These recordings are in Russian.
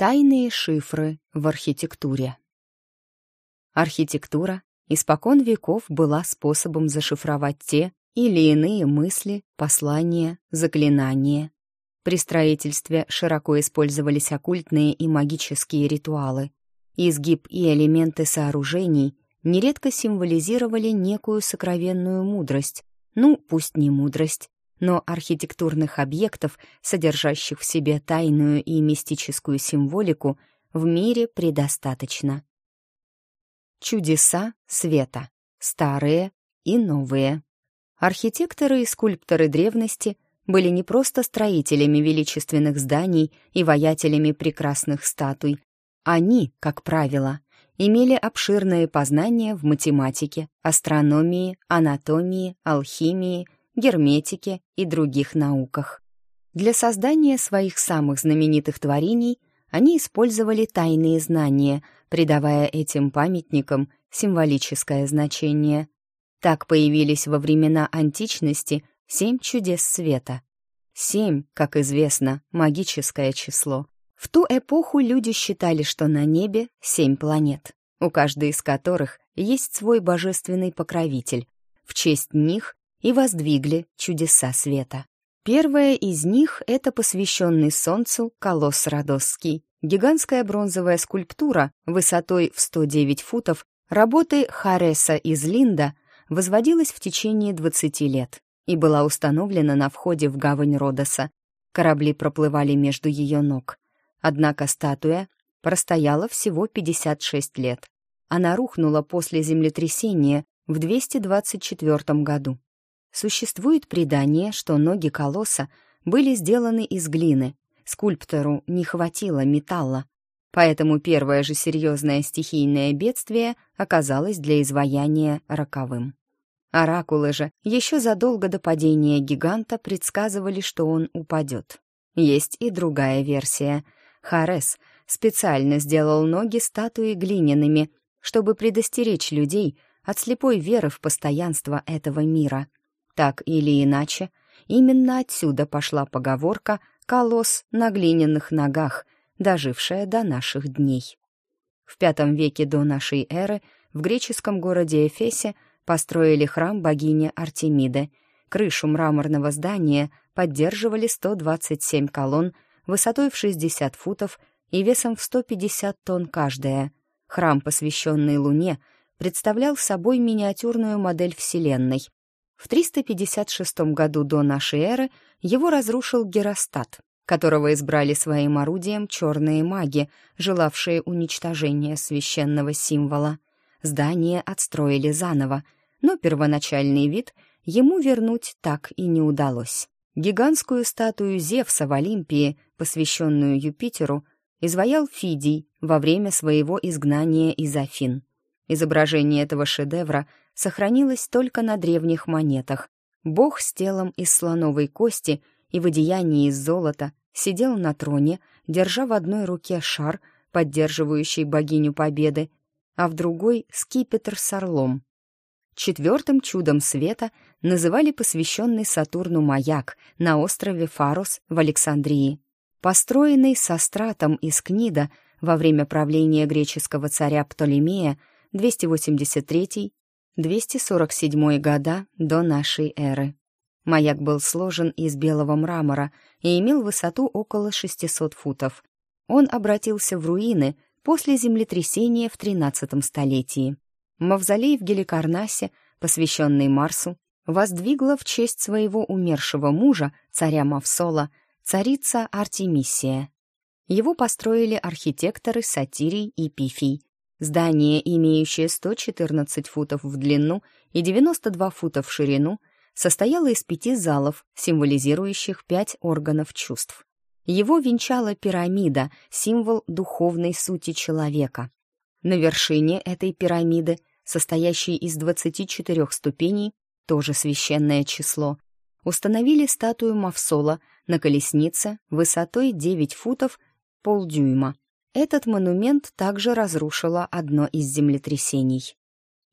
Тайные шифры в архитектуре. Архитектура испокон веков была способом зашифровать те или иные мысли, послания, заклинания. При строительстве широко использовались оккультные и магические ритуалы. Изгиб и элементы сооружений нередко символизировали некую сокровенную мудрость, ну, пусть не мудрость, но архитектурных объектов, содержащих в себе тайную и мистическую символику, в мире предостаточно. Чудеса света. Старые и новые. Архитекторы и скульпторы древности были не просто строителями величественных зданий и воятелями прекрасных статуй. Они, как правило, имели обширные познания в математике, астрономии, анатомии, алхимии, герметике и других науках. Для создания своих самых знаменитых творений они использовали тайные знания, придавая этим памятникам символическое значение. Так появились во времена античности семь чудес света. Семь, как известно, магическое число. В ту эпоху люди считали, что на небе семь планет, у каждой из которых есть свой божественный покровитель. В честь них и воздвигли чудеса света. Первая из них — это посвященный Солнцу колосс Родосский, гигантская бронзовая скульптура высотой в 109 футов работы Хареса из Линда возводилась в течение 20 лет и была установлена на входе в гавань Родоса. Корабли проплывали между ее ног. Однако статуя простояла всего 56 лет. Она рухнула после землетрясения в 224 году. Существует предание, что ноги колосса были сделаны из глины. Скульптору не хватило металла. Поэтому первое же серьезное стихийное бедствие оказалось для изваяния роковым. Оракулы же еще задолго до падения гиганта предсказывали, что он упадет. Есть и другая версия. Харес специально сделал ноги статуи глиняными, чтобы предостеречь людей от слепой веры в постоянство этого мира — так или иначе, именно отсюда пошла поговорка «колосс на глиняных ногах», дожившая до наших дней. В V веке до нашей эры в греческом городе Эфесе построили храм богини Артемиды. Крышу мраморного здания поддерживали 127 колонн высотой в 60 футов и весом в 150 тонн каждая. Храм, посвященный Луне, представлял собой миниатюрную модель Вселенной, в 356 году до нашей эры его разрушил Геростат, которого избрали своим орудием черные маги, желавшие уничтожения священного символа. Здание отстроили заново, но первоначальный вид ему вернуть так и не удалось. Гигантскую статую Зевса в Олимпии, посвященную Юпитеру, изваял Фидий во время своего изгнания из Афин. Изображение этого шедевра сохранилось только на древних монетах. Бог с телом из слоновой кости и в одеянии из золота сидел на троне, держа в одной руке шар, поддерживающий богиню победы, а в другой — скипетр с орлом. Четвертым чудом света называли посвященный Сатурну маяк на острове Фарус в Александрии. Построенный со стратом из Книда во время правления греческого царя Птолемея, 283-247 года до нашей эры. Маяк был сложен из белого мрамора и имел высоту около 600 футов. Он обратился в руины после землетрясения в XIII столетии. Мавзолей в Геликарнасе, посвященный Марсу, воздвигла в честь своего умершего мужа, царя Мавсола, царица Артемисия. Его построили архитекторы Сатирий и Пифий, Здание, имеющее 114 футов в длину и 92 фута в ширину, состояло из пяти залов, символизирующих пять органов чувств. Его венчала пирамида, символ духовной сути человека. На вершине этой пирамиды, состоящей из 24 ступеней, тоже священное число, установили статую Мавсола на колеснице высотой 9 футов полдюйма этот монумент также разрушило одно из землетрясений.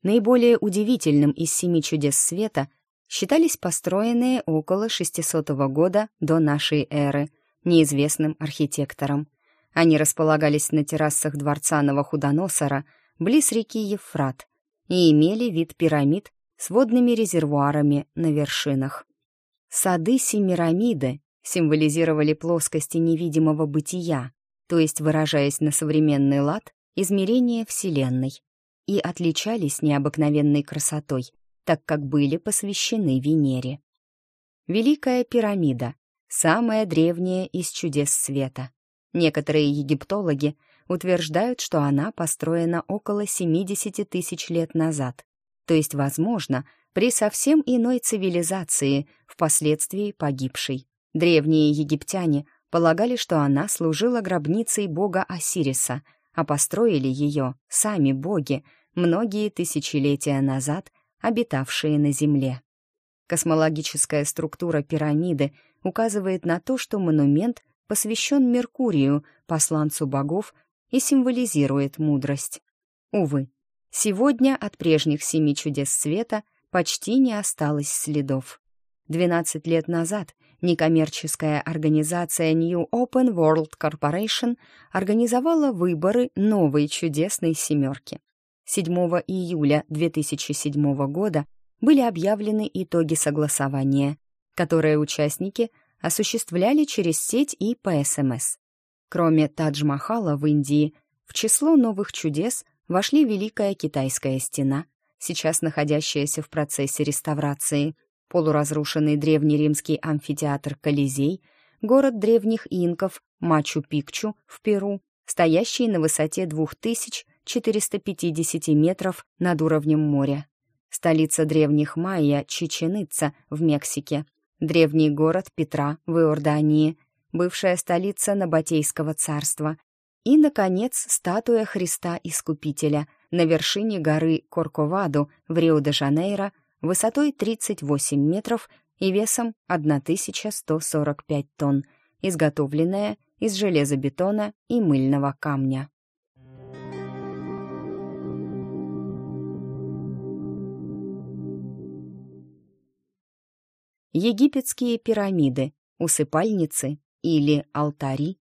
Наиболее удивительным из семи чудес света считались построенные около 600 года до нашей эры неизвестным архитектором. Они располагались на террасах дворца Новохудоносора, близ реки Евфрат, и имели вид пирамид с водными резервуарами на вершинах. Сады Семирамиды символизировали плоскости невидимого бытия, то есть, выражаясь на современный лад, измерение Вселенной, и отличались необыкновенной красотой, так как были посвящены Венере. Великая пирамида — самая древняя из чудес света. Некоторые египтологи утверждают, что она построена около 70 тысяч лет назад, то есть, возможно, при совсем иной цивилизации, впоследствии погибшей. Древние египтяне полагали, что она служила гробницей бога Осириса, а построили ее сами боги, многие тысячелетия назад обитавшие на Земле. Космологическая структура пирамиды указывает на то, что монумент посвящен Меркурию, посланцу богов, и символизирует мудрость. Увы, сегодня от прежних семи чудес света почти не осталось следов. 12 лет назад некоммерческая организация New Open World Corporation организовала выборы новой чудесной семерки. 7 июля 2007 года были объявлены итоги согласования, которые участники осуществляли через сеть и по СМС. Кроме Тадж-Махала в Индии, в число новых чудес вошли Великая Китайская стена, сейчас находящаяся в процессе реставрации, полуразрушенный древнеримский амфитеатр Колизей, город древних инков Мачу-Пикчу в Перу, стоящий на высоте 2450 метров над уровнем моря, столица древних майя Чиченица в Мексике, древний город Петра в Иордании, бывшая столица Набатейского царства и, наконец, статуя Христа Искупителя на вершине горы Корковаду в Рио-де-Жанейро высотой 38 метров и весом 1145 тонн, изготовленная из железобетона и мыльного камня. Египетские пирамиды, усыпальницы или алтари.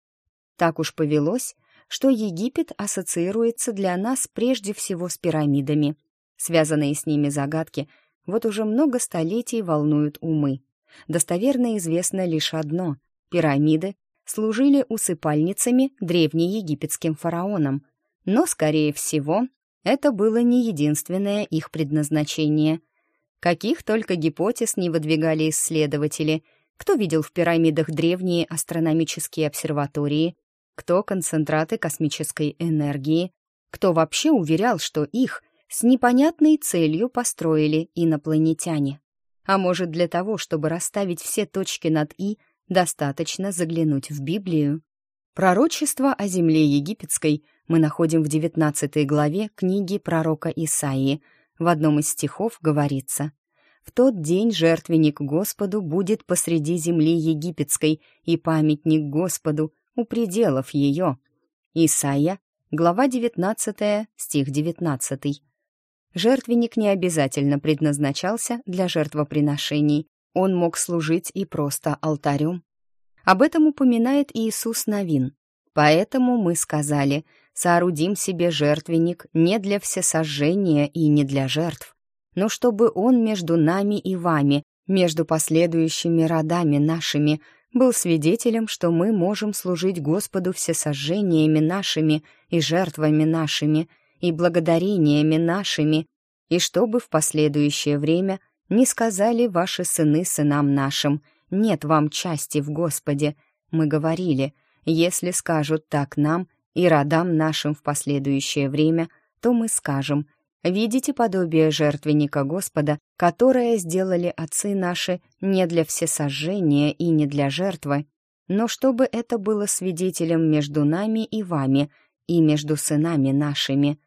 Так уж повелось, что Египет ассоциируется для нас прежде всего с пирамидами. Связанные с ними загадки вот уже много столетий волнуют умы. Достоверно известно лишь одно — пирамиды служили усыпальницами древнеегипетским фараонам, но, скорее всего, это было не единственное их предназначение. Каких только гипотез не выдвигали исследователи, кто видел в пирамидах древние астрономические обсерватории, кто концентраты космической энергии, кто вообще уверял, что их с непонятной целью построили инопланетяне. А может, для того, чтобы расставить все точки над «и», достаточно заглянуть в Библию? Пророчество о земле египетской мы находим в 19 главе книги пророка Исаии. В одном из стихов говорится «В тот день жертвенник Господу будет посреди земли египетской и памятник Господу у пределов ее». Исаия, глава 19, стих 19. Жертвенник не обязательно предназначался для жертвоприношений, он мог служить и просто алтарем. Об этом упоминает Иисус Новин. Поэтому мы сказали, соорудим себе жертвенник не для всесожжения и не для жертв, но чтобы он между нами и вами, между последующими родами нашими, был свидетелем, что мы можем служить Господу всесожжениями нашими и жертвами нашими, и благодарениями нашими, и чтобы в последующее время не сказали ваши сыны сынам нашим, нет вам части в Господе. Мы говорили, если скажут так нам и родам нашим в последующее время, то мы скажем, видите подобие жертвенника Господа, которое сделали отцы наши не для всесожжения и не для жертвы, но чтобы это было свидетелем между нами и вами и между сынами нашими.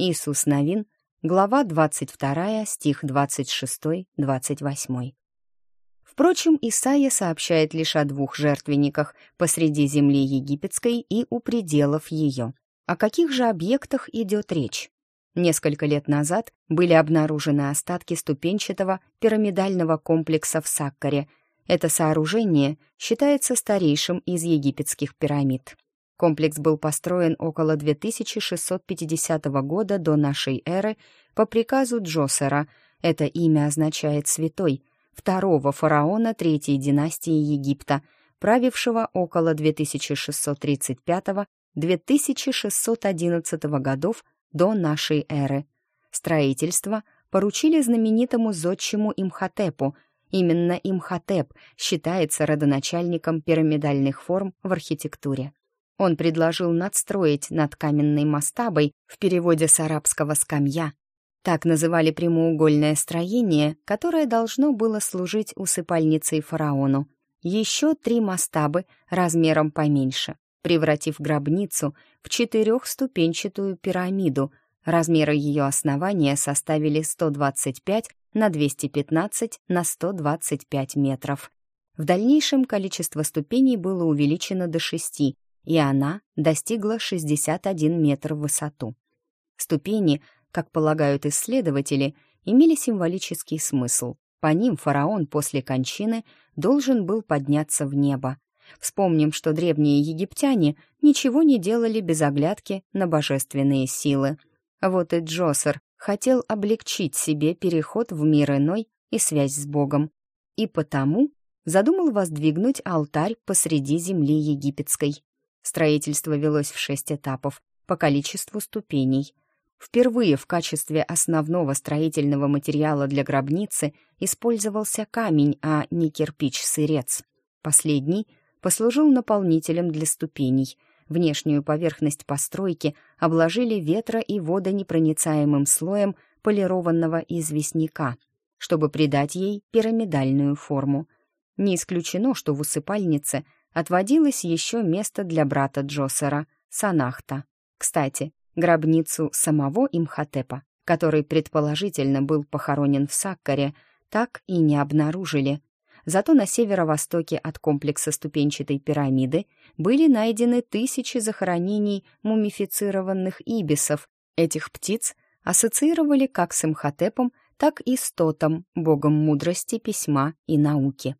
Иисус Новин, глава 22, стих 26-28. Впрочем, Исаия сообщает лишь о двух жертвенниках посреди земли египетской и у пределов ее. О каких же объектах идет речь? Несколько лет назад были обнаружены остатки ступенчатого пирамидального комплекса в Саккаре. Это сооружение считается старейшим из египетских пирамид. Комплекс был построен около 2650 года до нашей эры по приказу Джосера. Это имя означает «святой», второго фараона третьей династии Египта, правившего около 2635-2611 годов до нашей эры. Строительство поручили знаменитому зодчему Имхотепу. Именно Имхотеп считается родоначальником пирамидальных форм в архитектуре. Он предложил надстроить над каменной мастабой в переводе с арабского «скамья». Так называли прямоугольное строение, которое должно было служить усыпальницей фараону. Еще три мастабы размером поменьше, превратив гробницу в четырехступенчатую пирамиду. Размеры ее основания составили 125 на 215 на 125 метров. В дальнейшем количество ступеней было увеличено до шести, и она достигла 61 метр в высоту. Ступени, как полагают исследователи, имели символический смысл. По ним фараон после кончины должен был подняться в небо. Вспомним, что древние египтяне ничего не делали без оглядки на божественные силы. Вот и Джосер хотел облегчить себе переход в мир иной и связь с Богом. И потому задумал воздвигнуть алтарь посреди земли египетской. Строительство велось в шесть этапов по количеству ступеней. Впервые в качестве основного строительного материала для гробницы использовался камень, а не кирпич-сырец. Последний послужил наполнителем для ступеней. Внешнюю поверхность постройки обложили ветро- и водонепроницаемым слоем полированного известняка, чтобы придать ей пирамидальную форму. Не исключено, что в усыпальнице – отводилось еще место для брата Джосера, Санахта. Кстати, гробницу самого Имхотепа, который предположительно был похоронен в Саккаре, так и не обнаружили. Зато на северо-востоке от комплекса ступенчатой пирамиды были найдены тысячи захоронений мумифицированных ибисов. Этих птиц ассоциировали как с Имхотепом, так и с Тотом, богом мудрости, письма и науки.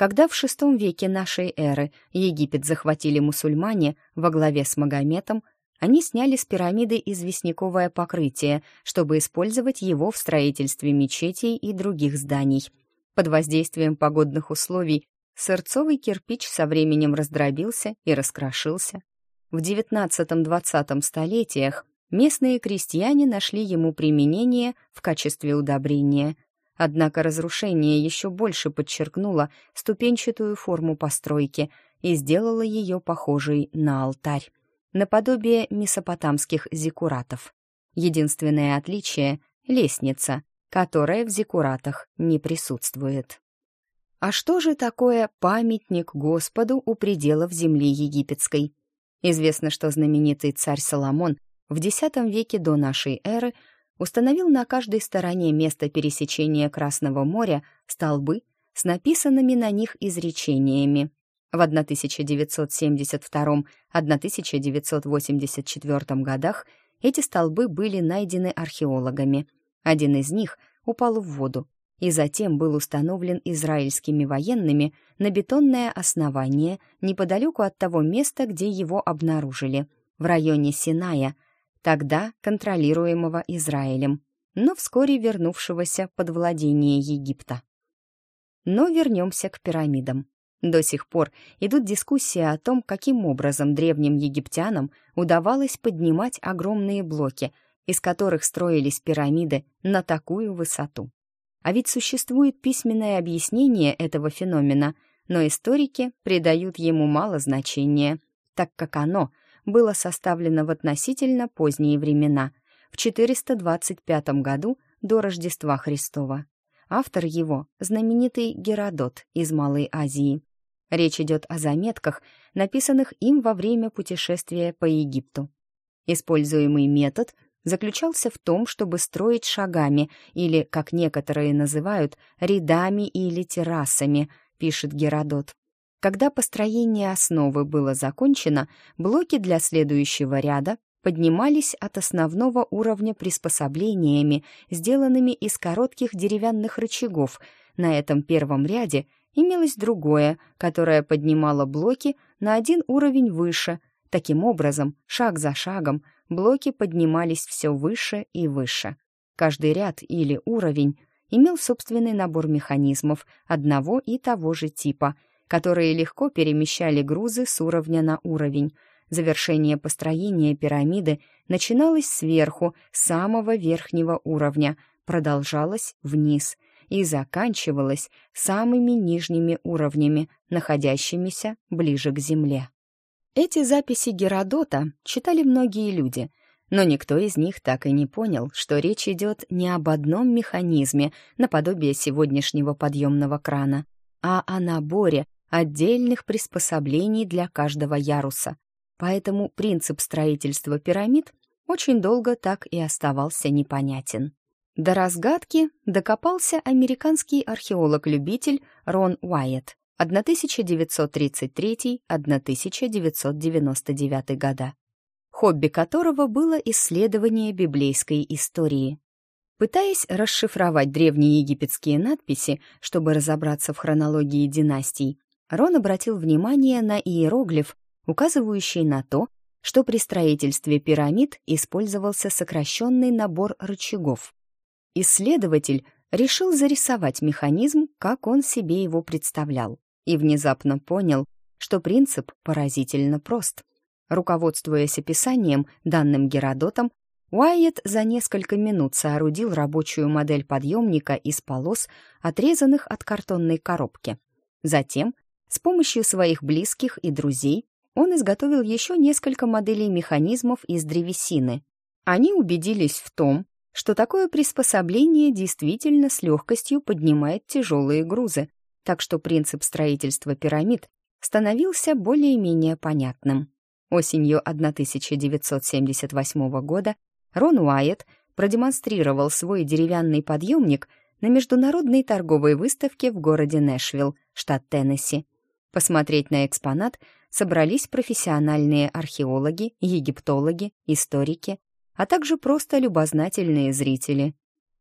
Когда в VI веке нашей эры Египет захватили мусульмане во главе с Магометом, они сняли с пирамиды известняковое покрытие, чтобы использовать его в строительстве мечетей и других зданий. Под воздействием погодных условий сырцовый кирпич со временем раздробился и раскрошился. В XIX-XX столетиях местные крестьяне нашли ему применение в качестве удобрения – Однако разрушение еще больше подчеркнуло ступенчатую форму постройки и сделало ее похожей на алтарь, наподобие месопотамских зиккуратов. Единственное отличие — лестница, которая в зиккуратах не присутствует. А что же такое памятник Господу у пределов земли египетской? Известно, что знаменитый царь Соломон в X веке до нашей эры установил на каждой стороне места пересечения Красного моря столбы с написанными на них изречениями. В 1972-1984 годах эти столбы были найдены археологами. Один из них упал в воду и затем был установлен израильскими военными на бетонное основание неподалеку от того места, где его обнаружили, в районе Синая – тогда контролируемого Израилем, но вскоре вернувшегося под владение Египта. Но вернемся к пирамидам. До сих пор идут дискуссии о том, каким образом древним египтянам удавалось поднимать огромные блоки, из которых строились пирамиды на такую высоту. А ведь существует письменное объяснение этого феномена, но историки придают ему мало значения, так как оно было составлено в относительно поздние времена, в 425 году до Рождества Христова. Автор его — знаменитый Геродот из Малой Азии. Речь идет о заметках, написанных им во время путешествия по Египту. Используемый метод заключался в том, чтобы строить шагами или, как некоторые называют, рядами или террасами, пишет Геродот. Когда построение основы было закончено, блоки для следующего ряда поднимались от основного уровня приспособлениями, сделанными из коротких деревянных рычагов. На этом первом ряде имелось другое, которое поднимало блоки на один уровень выше. Таким образом, шаг за шагом, блоки поднимались все выше и выше. Каждый ряд или уровень имел собственный набор механизмов одного и того же типа, которые легко перемещали грузы с уровня на уровень. Завершение построения пирамиды начиналось сверху, с самого верхнего уровня, продолжалось вниз и заканчивалось самыми нижними уровнями, находящимися ближе к земле. Эти записи Геродота читали многие люди, но никто из них так и не понял, что речь идет не об одном механизме наподобие сегодняшнего подъемного крана, а о наборе отдельных приспособлений для каждого яруса. Поэтому принцип строительства пирамид очень долго так и оставался непонятен. До разгадки докопался американский археолог-любитель Рон Уайетт, 1933-1999 года, хобби которого было исследование библейской истории. Пытаясь расшифровать древние египетские надписи, чтобы разобраться в хронологии династий, Рон обратил внимание на иероглиф, указывающий на то, что при строительстве пирамид использовался сокращенный набор рычагов. Исследователь решил зарисовать механизм, как он себе его представлял и внезапно понял, что принцип поразительно прост. Руководствуясь описанием, данным Геродотом, Уайет за несколько минут соорудил рабочую модель подъемника из полос, отрезанных от картонной коробки. Затем, с помощью своих близких и друзей, он изготовил еще несколько моделей механизмов из древесины. Они убедились в том, что такое приспособление действительно с легкостью поднимает тяжелые грузы, так что принцип строительства пирамид становился более-менее понятным. Осенью 1978 года Рон Уайетт продемонстрировал свой деревянный подъемник на международной торговой выставке в городе Нэшвилл, штат Теннесси. Посмотреть на экспонат собрались профессиональные археологи, египтологи, историки, а также просто любознательные зрители.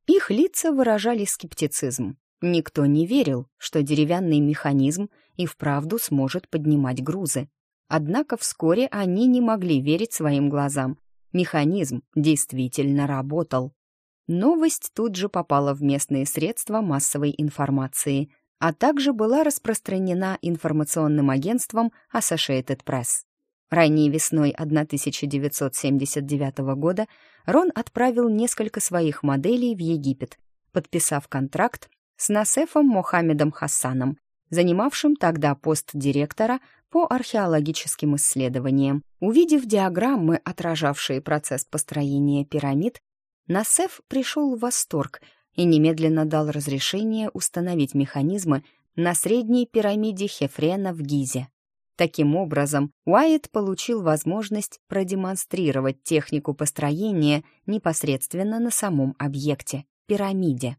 Их лица выражали скептицизм. Никто не верил, что деревянный механизм и вправду сможет поднимать грузы. Однако вскоре они не могли верить своим глазам. Механизм действительно работал. Новость тут же попала в местные средства массовой информации, а также была распространена информационным агентством Associated Press. Ранней весной 1979 года Рон отправил несколько своих моделей в Египет, подписав контракт с Насефом Мохаммедом Хасаном, занимавшим тогда пост директора по археологическим исследованиям. Увидев диаграммы, отражавшие процесс построения пирамид, Насеф пришел в восторг и немедленно дал разрешение установить механизмы на средней пирамиде Хефрена в Гизе. Таким образом, Уайт получил возможность продемонстрировать технику построения непосредственно на самом объекте — пирамиде.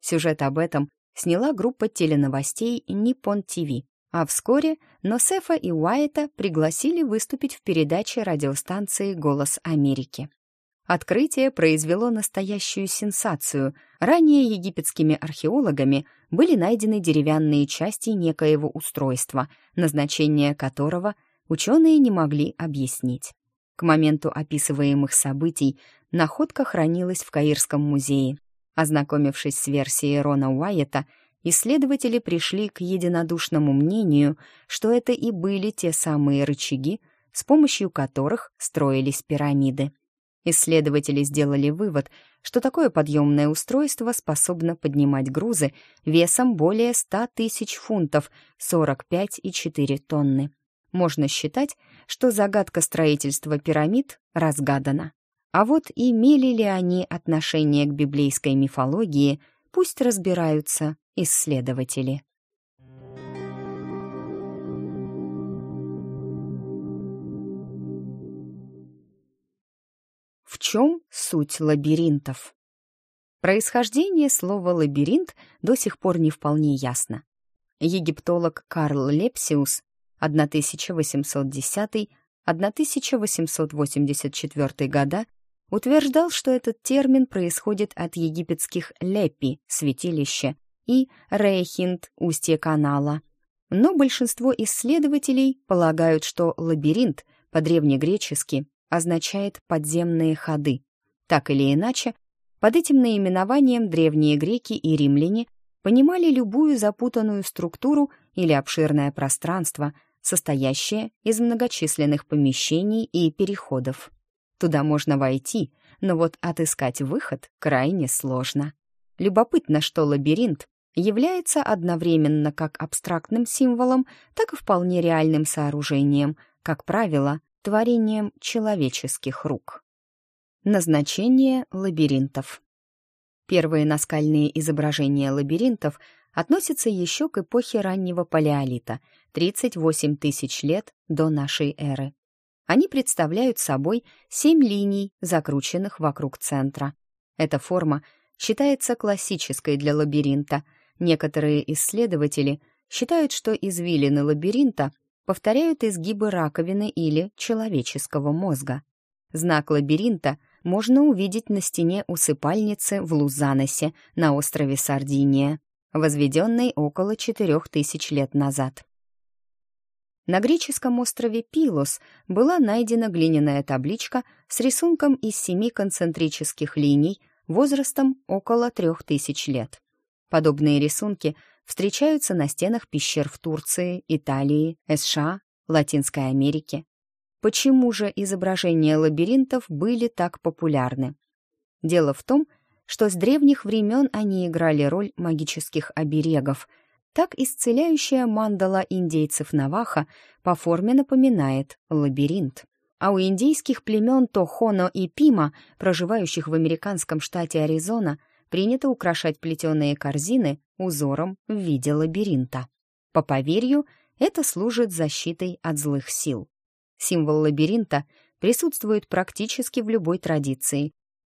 Сюжет об этом сняла группа теленовостей Nippon TV, а вскоре Носефа и Уайта пригласили выступить в передаче радиостанции «Голос Америки». Открытие произвело настоящую сенсацию. Ранее египетскими археологами были найдены деревянные части некоего устройства, назначение которого ученые не могли объяснить. К моменту описываемых событий находка хранилась в Каирском музее, Ознакомившись с версией Рона Уайета, исследователи пришли к единодушному мнению, что это и были те самые рычаги, с помощью которых строились пирамиды. Исследователи сделали вывод, что такое подъемное устройство способно поднимать грузы весом более 100 тысяч фунтов, 45,4 тонны. Можно считать, что загадка строительства пирамид разгадана. А вот имели ли они отношение к библейской мифологии, пусть разбираются исследователи. В чем суть лабиринтов? Происхождение слова «лабиринт» до сих пор не вполне ясно. Египтолог Карл Лепсиус 1810-1884 года утверждал, что этот термин происходит от египетских «лепи» — святилище и «рейхинд» — устье канала. Но большинство исследователей полагают, что лабиринт по-древнегречески означает «подземные ходы». Так или иначе, под этим наименованием древние греки и римляне понимали любую запутанную структуру или обширное пространство, состоящее из многочисленных помещений и переходов. Туда можно войти, но вот отыскать выход крайне сложно. Любопытно, что лабиринт является одновременно как абстрактным символом, так и вполне реальным сооружением, как правило, творением человеческих рук. Назначение лабиринтов. Первые наскальные изображения лабиринтов относятся еще к эпохе раннего палеолита, 38 тысяч лет до нашей эры. Они представляют собой семь линий, закрученных вокруг центра. Эта форма считается классической для лабиринта. Некоторые исследователи считают, что извилины лабиринта повторяют изгибы раковины или человеческого мозга. Знак лабиринта можно увидеть на стене усыпальницы в Лузаносе на острове Сардиния, возведенной около 4000 лет назад. На греческом острове Пилос была найдена глиняная табличка с рисунком из семи концентрических линий возрастом около трех тысяч лет. Подобные рисунки встречаются на стенах пещер в Турции, Италии, США, Латинской Америке. Почему же изображения лабиринтов были так популярны? Дело в том, что с древних времен они играли роль магических оберегов — так исцеляющая мандала индейцев Наваха по форме напоминает лабиринт. А у индейских племен Тохоно и Пима, проживающих в американском штате Аризона, принято украшать плетеные корзины узором в виде лабиринта. По поверью, это служит защитой от злых сил. Символ лабиринта присутствует практически в любой традиции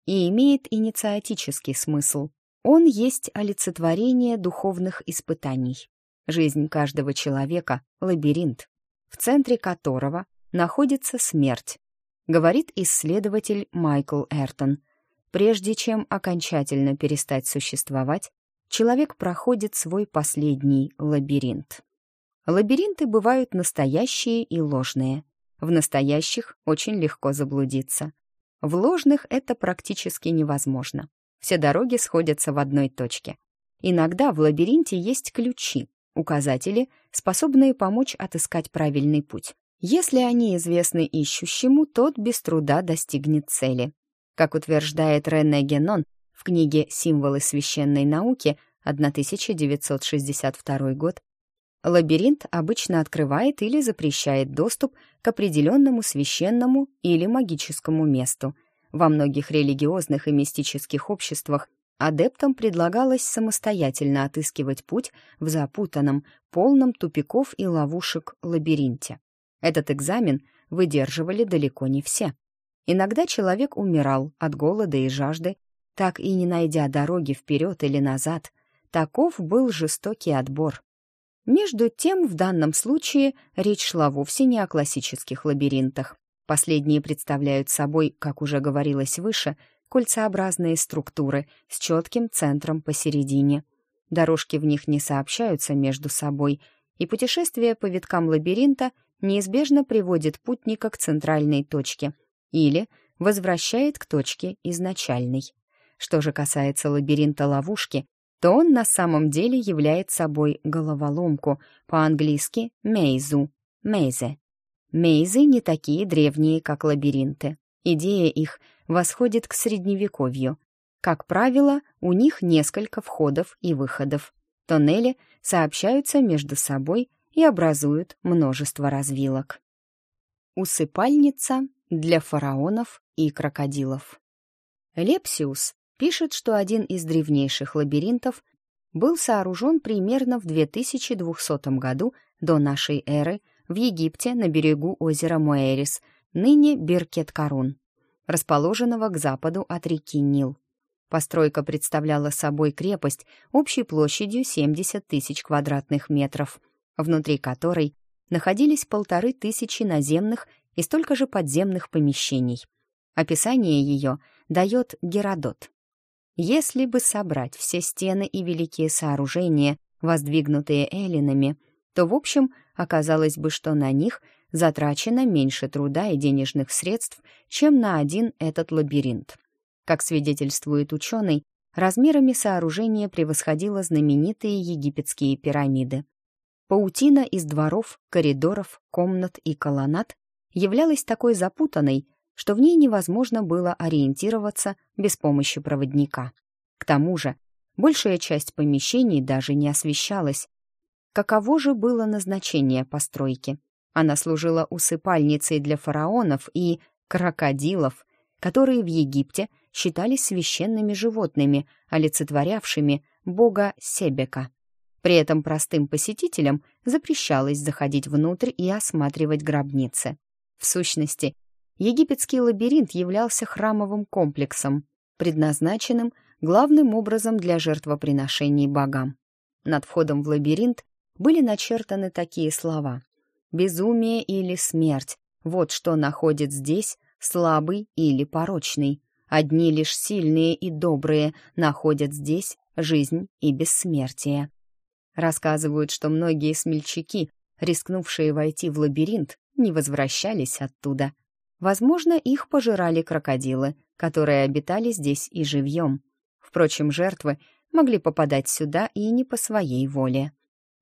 и имеет инициатический смысл. Он есть олицетворение духовных испытаний. Жизнь каждого человека — лабиринт, в центре которого находится смерть, говорит исследователь Майкл Эртон. Прежде чем окончательно перестать существовать, человек проходит свой последний лабиринт. Лабиринты бывают настоящие и ложные. В настоящих очень легко заблудиться. В ложных это практически невозможно. Все дороги сходятся в одной точке. Иногда в лабиринте есть ключи, указатели, способные помочь отыскать правильный путь. Если они известны ищущему, тот без труда достигнет цели. Как утверждает Рене Генон в книге «Символы священной науки» 1962 год, лабиринт обычно открывает или запрещает доступ к определенному священному или магическому месту — во многих религиозных и мистических обществах адептам предлагалось самостоятельно отыскивать путь в запутанном, полном тупиков и ловушек лабиринте. Этот экзамен выдерживали далеко не все. Иногда человек умирал от голода и жажды, так и не найдя дороги вперед или назад. Таков был жестокий отбор. Между тем, в данном случае речь шла вовсе не о классических лабиринтах. Последние представляют собой, как уже говорилось выше, кольцеобразные структуры с четким центром посередине. Дорожки в них не сообщаются между собой, и путешествие по виткам лабиринта неизбежно приводит путника к центральной точке или возвращает к точке изначальной. Что же касается лабиринта ловушки, то он на самом деле является собой головоломку, по-английски «мейзу», «мейзе». Мейзы не такие древние, как лабиринты. Идея их восходит к средневековью. Как правило, у них несколько входов и выходов. Тоннели сообщаются между собой и образуют множество развилок. Усыпальница для фараонов и крокодилов. Лепсиус пишет, что один из древнейших лабиринтов был сооружен примерно в 2200 году до нашей эры в Египте на берегу озера Муэрис, ныне Биркет-Карун, расположенного к западу от реки Нил. Постройка представляла собой крепость общей площадью 70 тысяч квадратных метров, внутри которой находились полторы тысячи наземных и столько же подземных помещений. Описание ее дает Геродот. Если бы собрать все стены и великие сооружения, воздвигнутые эллинами, то, в общем, оказалось бы, что на них затрачено меньше труда и денежных средств, чем на один этот лабиринт. Как свидетельствует ученый, размерами сооружение превосходило знаменитые египетские пирамиды. Паутина из дворов, коридоров, комнат и колоннад являлась такой запутанной, что в ней невозможно было ориентироваться без помощи проводника. К тому же, большая часть помещений даже не освещалась. Каково же было назначение постройки? Она служила усыпальницей для фараонов и крокодилов, которые в Египте считались священными животными, олицетворявшими бога Себека. При этом простым посетителям запрещалось заходить внутрь и осматривать гробницы. В сущности, египетский лабиринт являлся храмовым комплексом, предназначенным главным образом для жертвоприношений богам. Над входом в лабиринт были начертаны такие слова «безумие» или «смерть», вот что находит здесь слабый или порочный. Одни лишь сильные и добрые находят здесь жизнь и бессмертие. Рассказывают, что многие смельчаки, рискнувшие войти в лабиринт, не возвращались оттуда. Возможно, их пожирали крокодилы, которые обитали здесь и живьем. Впрочем, жертвы могли попадать сюда и не по своей воле.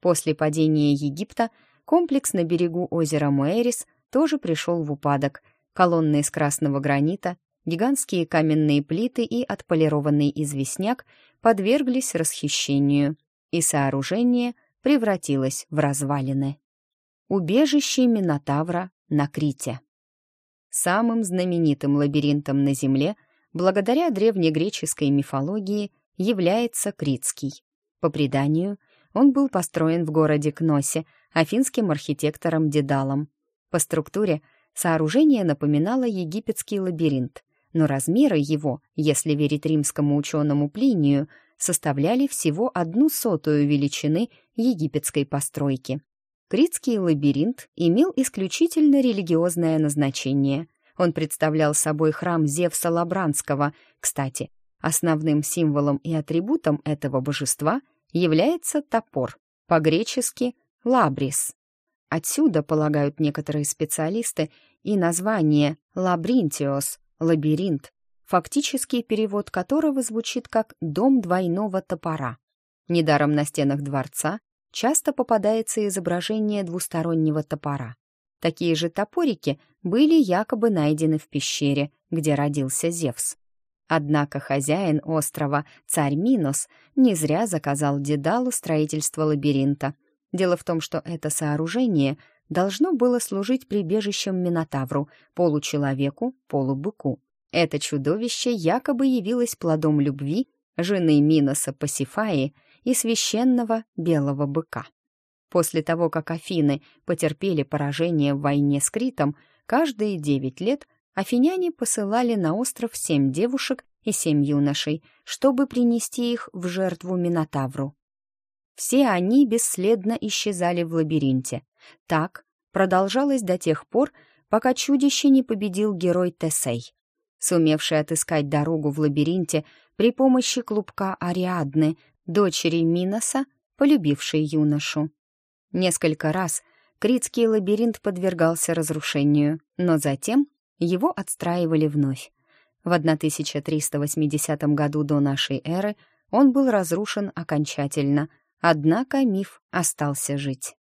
После падения Египта комплекс на берегу озера Муэрис тоже пришел в упадок. Колонны из красного гранита, гигантские каменные плиты и отполированный известняк подверглись расхищению и сооружение превратилось в развалины. Убежище Минотавра на Крите. Самым знаменитым лабиринтом на Земле, благодаря древнегреческой мифологии, является Критский. По преданию, он был построен в городе Кносе афинским архитектором Дедалом. По структуре сооружение напоминало египетский лабиринт, но размеры его, если верить римскому ученому Плинию, составляли всего одну сотую величины египетской постройки. Критский лабиринт имел исключительно религиозное назначение. Он представлял собой храм Зевса Лабранского. Кстати, основным символом и атрибутом этого божества является топор, по-гречески «лабрис». Отсюда, полагают некоторые специалисты, и название «лабринтиос» — лабиринт, фактический перевод которого звучит как «дом двойного топора». Недаром на стенах дворца часто попадается изображение двустороннего топора. Такие же топорики были якобы найдены в пещере, где родился Зевс. Однако хозяин острова, царь Минос, не зря заказал Дедалу строительство лабиринта. Дело в том, что это сооружение должно было служить прибежищем Минотавру, получеловеку, полубыку. Это чудовище якобы явилось плодом любви жены Миноса Пасифаи и священного белого быка. После того, как Афины потерпели поражение в войне с Критом, каждые девять лет афиняне посылали на остров семь девушек и семь юношей, чтобы принести их в жертву Минотавру. Все они бесследно исчезали в лабиринте. Так продолжалось до тех пор, пока чудище не победил герой Тесей сумевший отыскать дорогу в лабиринте при помощи клубка Ариадны, дочери Миноса, полюбившей юношу. Несколько раз Критский лабиринт подвергался разрушению, но затем его отстраивали вновь. В 1380 году до нашей эры он был разрушен окончательно, однако миф остался жить.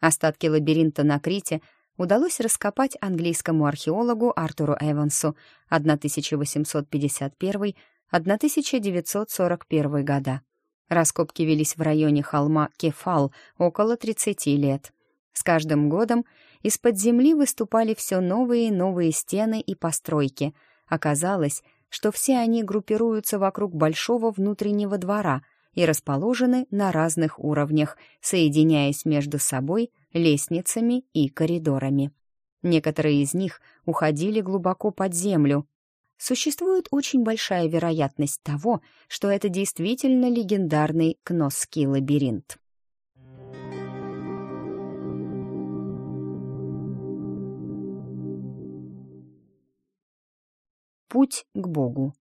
Остатки лабиринта на Крите — удалось раскопать английскому археологу Артуру Эвансу 1851-1941 года. Раскопки велись в районе холма Кефал около 30 лет. С каждым годом из-под земли выступали все новые и новые стены и постройки. Оказалось, что все они группируются вокруг большого внутреннего двора и расположены на разных уровнях, соединяясь между собой лестницами и коридорами. Некоторые из них уходили глубоко под землю. Существует очень большая вероятность того, что это действительно легендарный Кносский лабиринт. Путь к Богу.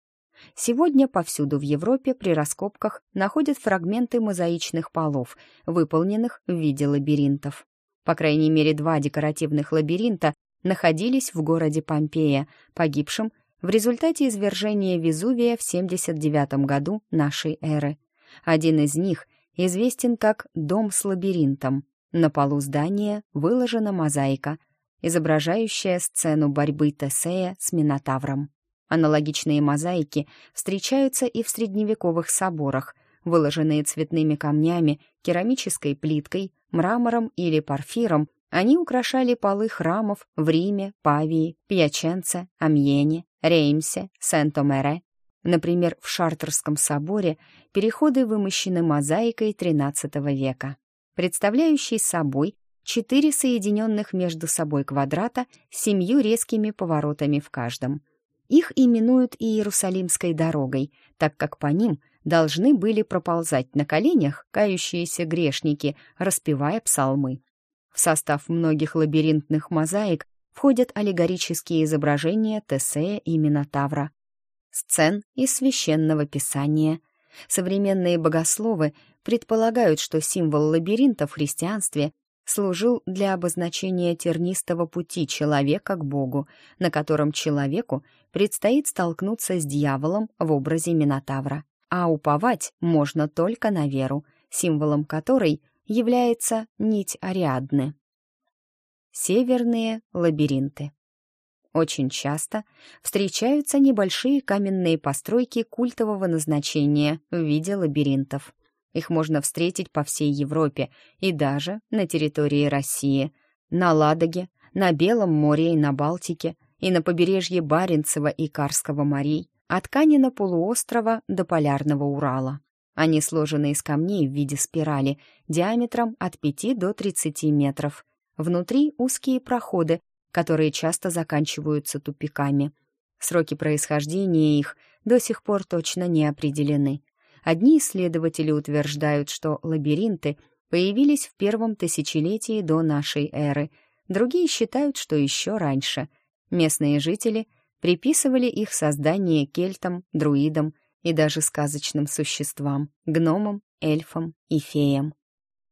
Сегодня повсюду в Европе при раскопках находят фрагменты мозаичных полов, выполненных в виде лабиринтов. По крайней мере, два декоративных лабиринта находились в городе Помпея, погибшем в результате извержения Везувия в 79 году нашей эры. Один из них известен как «Дом с лабиринтом». На полу здания выложена мозаика, изображающая сцену борьбы Тесея с Минотавром. Аналогичные мозаики встречаются и в средневековых соборах, выложенные цветными камнями, керамической плиткой, мрамором или порфиром, они украшали полы храмов в Риме, Павии, Пьяченце, Амьене, Реймсе, Сент-Омере. Например, в Шартерском соборе переходы вымощены мозаикой XIII века, представляющей собой четыре соединенных между собой квадрата с семью резкими поворотами в каждом. Их именуют Иерусалимской дорогой, так как по ним должны были проползать на коленях кающиеся грешники, распевая псалмы. В состав многих лабиринтных мозаик входят аллегорические изображения Тесея и Минотавра, сцен из священного писания. Современные богословы предполагают, что символ лабиринта в христианстве служил для обозначения тернистого пути человека к Богу, на котором человеку предстоит столкнуться с дьяволом в образе Минотавра. А уповать можно только на веру, символом которой — является нить Ариадны. Северные лабиринты. Очень часто встречаются небольшие каменные постройки культового назначения в виде лабиринтов. Их можно встретить по всей Европе и даже на территории России, на Ладоге, на Белом море и на Балтике, и на побережье Баренцева и Карского морей, от Канина полуострова до Полярного Урала. Они сложены из камней в виде спирали диаметром от 5 до 30 метров. Внутри узкие проходы, которые часто заканчиваются тупиками. Сроки происхождения их до сих пор точно не определены. Одни исследователи утверждают, что лабиринты появились в первом тысячелетии до нашей эры, другие считают, что еще раньше. Местные жители приписывали их создание кельтам, друидам и даже сказочным существам, гномам, эльфам и феям.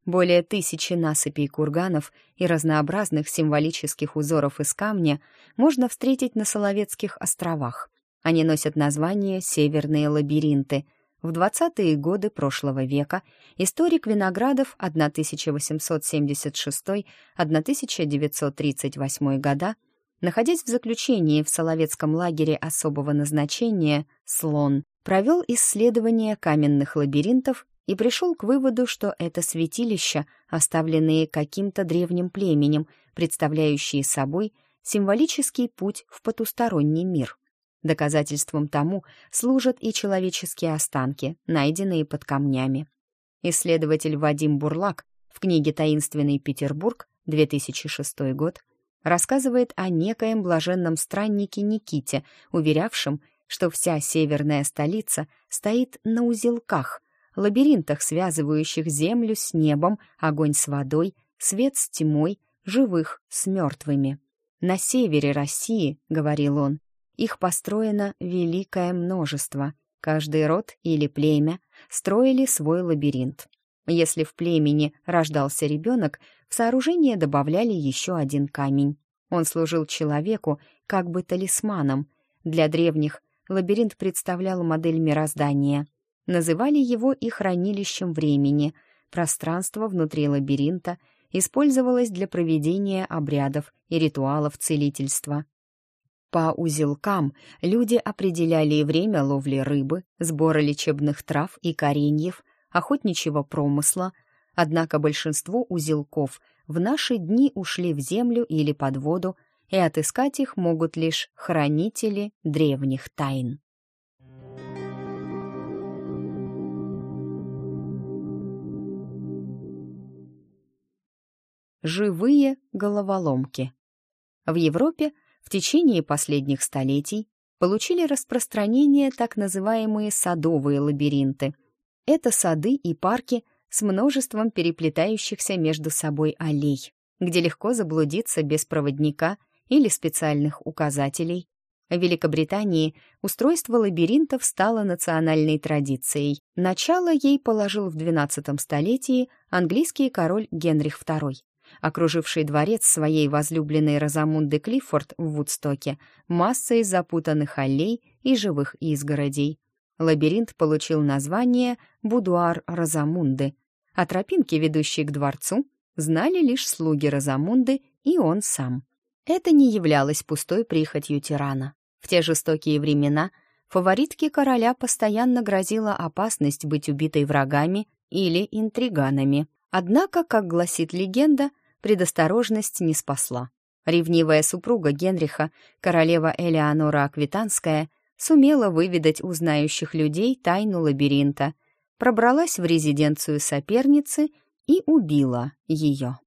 Более тысячи насыпей курганов и разнообразных символических узоров из камня можно встретить на Соловецких островах. Они носят название «Северные лабиринты». В 20-е годы прошлого века историк Виноградов 1876-1938 года, находясь в заключении в Соловецком лагере особого назначения «Слон», провел исследование каменных лабиринтов и пришел к выводу, что это святилища, оставленные каким-то древним племенем, представляющие собой символический путь в потусторонний мир. Доказательством тому служат и человеческие останки, найденные под камнями. Исследователь Вадим Бурлак в книге «Таинственный Петербург» 2006 год рассказывает о некоем блаженном страннике Никите, уверявшем, что вся северная столица стоит на узелках, лабиринтах, связывающих землю с небом, огонь с водой, свет с тьмой, живых с мертвыми. На севере России, — говорил он, — их построено великое множество. Каждый род или племя строили свой лабиринт. Если в племени рождался ребенок, в сооружение добавляли еще один камень. Он служил человеку как бы талисманом. Для древних лабиринт представлял модель мироздания. Называли его и хранилищем времени. Пространство внутри лабиринта использовалось для проведения обрядов и ритуалов целительства. По узелкам люди определяли время ловли рыбы, сбора лечебных трав и кореньев, охотничьего промысла, однако большинство узелков в наши дни ушли в землю или под воду и отыскать их могут лишь хранители древних тайн. Живые головоломки. В Европе в течение последних столетий получили распространение так называемые садовые лабиринты. Это сады и парки с множеством переплетающихся между собой аллей, где легко заблудиться без проводника – или специальных указателей. В Великобритании устройство лабиринтов стало национальной традицией. Начало ей положил в XII столетии английский король Генрих II. окруживший дворец своей возлюбленной Розамунды Клиффорд в Вудстоке массой запутанных аллей и живых изгородей. Лабиринт получил название «Будуар Розамунды», а тропинки, ведущие к дворцу, знали лишь слуги Розамунды и он сам. Это не являлось пустой прихотью тирана. В те жестокие времена фаворитке короля постоянно грозила опасность быть убитой врагами или интриганами. Однако, как гласит легенда, предосторожность не спасла. Ревнивая супруга Генриха, королева Элеонора Аквитанская, сумела выведать у знающих людей тайну лабиринта, пробралась в резиденцию соперницы и убила ее.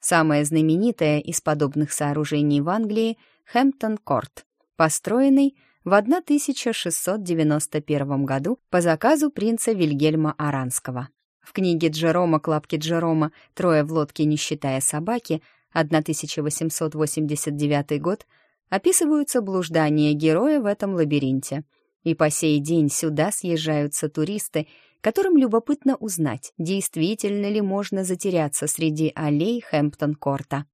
Самое знаменитое из подобных сооружений в Англии — Хэмптон-Корт, построенный в 1691 году по заказу принца Вильгельма Аранского. В книге Джерома «Клапки Джерома. Трое в лодке, не считая собаки» 1889 год описываются блуждания героя в этом лабиринте. И по сей день сюда съезжаются туристы — которым любопытно узнать, действительно ли можно затеряться среди аллей Хэмптон-Корта.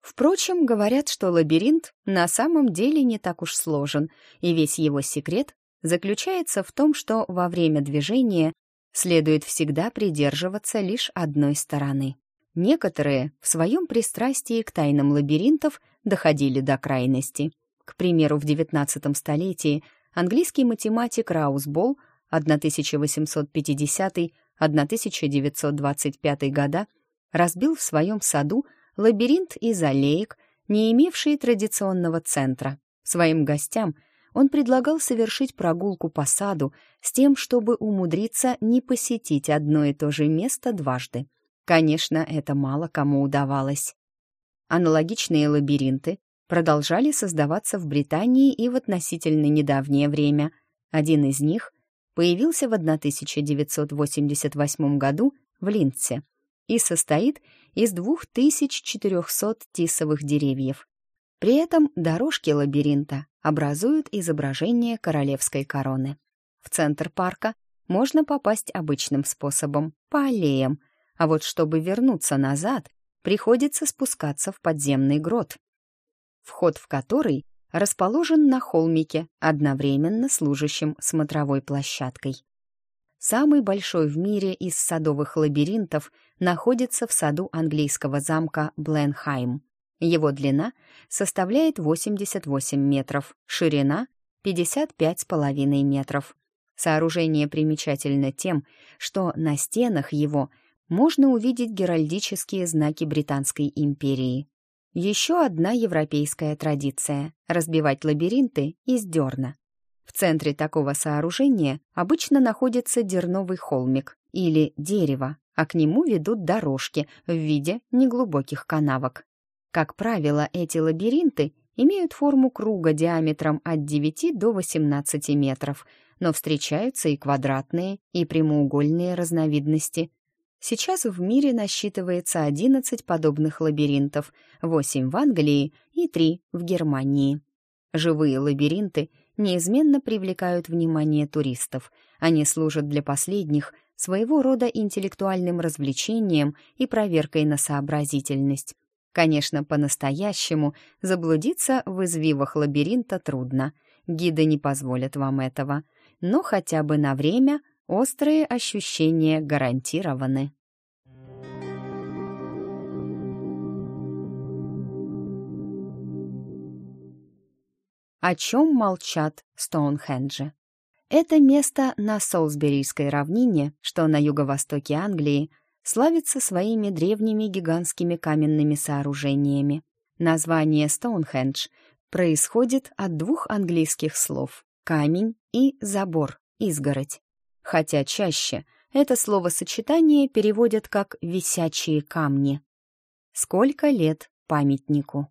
Впрочем, говорят, что лабиринт на самом деле не так уж сложен, и весь его секрет заключается в том, что во время движения следует всегда придерживаться лишь одной стороны. Некоторые в своем пристрастии к тайнам лабиринтов доходили до крайности. К примеру, в XIX столетии английский математик Раусбол 1850-1925 года разбил в своем саду лабиринт из аллеек, не имевший традиционного центра. Своим гостям он предлагал совершить прогулку по саду с тем, чтобы умудриться не посетить одно и то же место дважды. Конечно, это мало кому удавалось. Аналогичные лабиринты продолжали создаваться в Британии и в относительно недавнее время. Один из них появился в 1988 году в Линдсе и состоит из 2400 тисовых деревьев. При этом дорожки лабиринта образуют изображение королевской короны. В центр парка можно попасть обычным способом, по аллеям, а вот чтобы вернуться назад, приходится спускаться в подземный грот, вход в который расположен на холмике, одновременно служащим смотровой площадкой. Самый большой в мире из садовых лабиринтов находится в саду английского замка Бленхайм. Его длина составляет 88 метров, ширина — 55,5 метров. Сооружение примечательно тем, что на стенах его можно увидеть геральдические знаки Британской империи. Еще одна европейская традиция — разбивать лабиринты из дерна. В центре такого сооружения обычно находится дерновый холмик или дерево, а к нему ведут дорожки в виде неглубоких канавок. Как правило, эти лабиринты имеют форму круга диаметром от 9 до 18 метров, но встречаются и квадратные, и прямоугольные разновидности. Сейчас в мире насчитывается 11 подобных лабиринтов, 8 в Англии и 3 в Германии. Живые лабиринты неизменно привлекают внимание туристов. Они служат для последних своего рода интеллектуальным развлечением и проверкой на сообразительность. Конечно, по-настоящему заблудиться в извивах лабиринта трудно. Гиды не позволят вам этого. Но хотя бы на время Острые ощущения гарантированы. О чем молчат Стоунхенджи? Это место на Солсберийской равнине, что на юго-востоке Англии, славится своими древними гигантскими каменными сооружениями. Название Стоунхендж происходит от двух английских слов «камень» и «забор», «изгородь» хотя чаще это словосочетание переводят как «висячие камни». Сколько лет памятнику?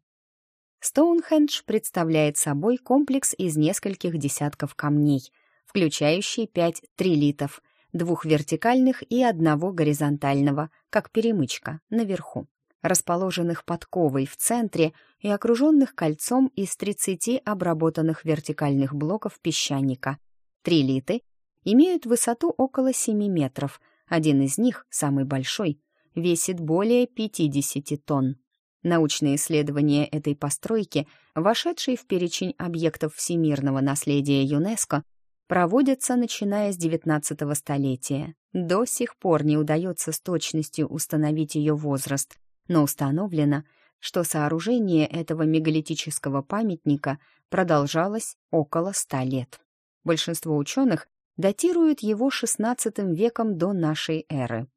Стоунхендж представляет собой комплекс из нескольких десятков камней, включающий пять трилитов, двух вертикальных и одного горизонтального, как перемычка, наверху, расположенных подковой в центре и окруженных кольцом из 30 обработанных вертикальных блоков песчаника. Трилиты имеют высоту около 7 метров. Один из них, самый большой, весит более 50 тонн. Научные исследования этой постройки, вошедшей в перечень объектов всемирного наследия ЮНЕСКо, проводятся начиная с XIX столетия. До сих пор не удается с точностью установить ее возраст, но установлено, что сооружение этого мегалитического памятника продолжалось около ста лет. Большинство ученых датируют его XVI веком до нашей эры.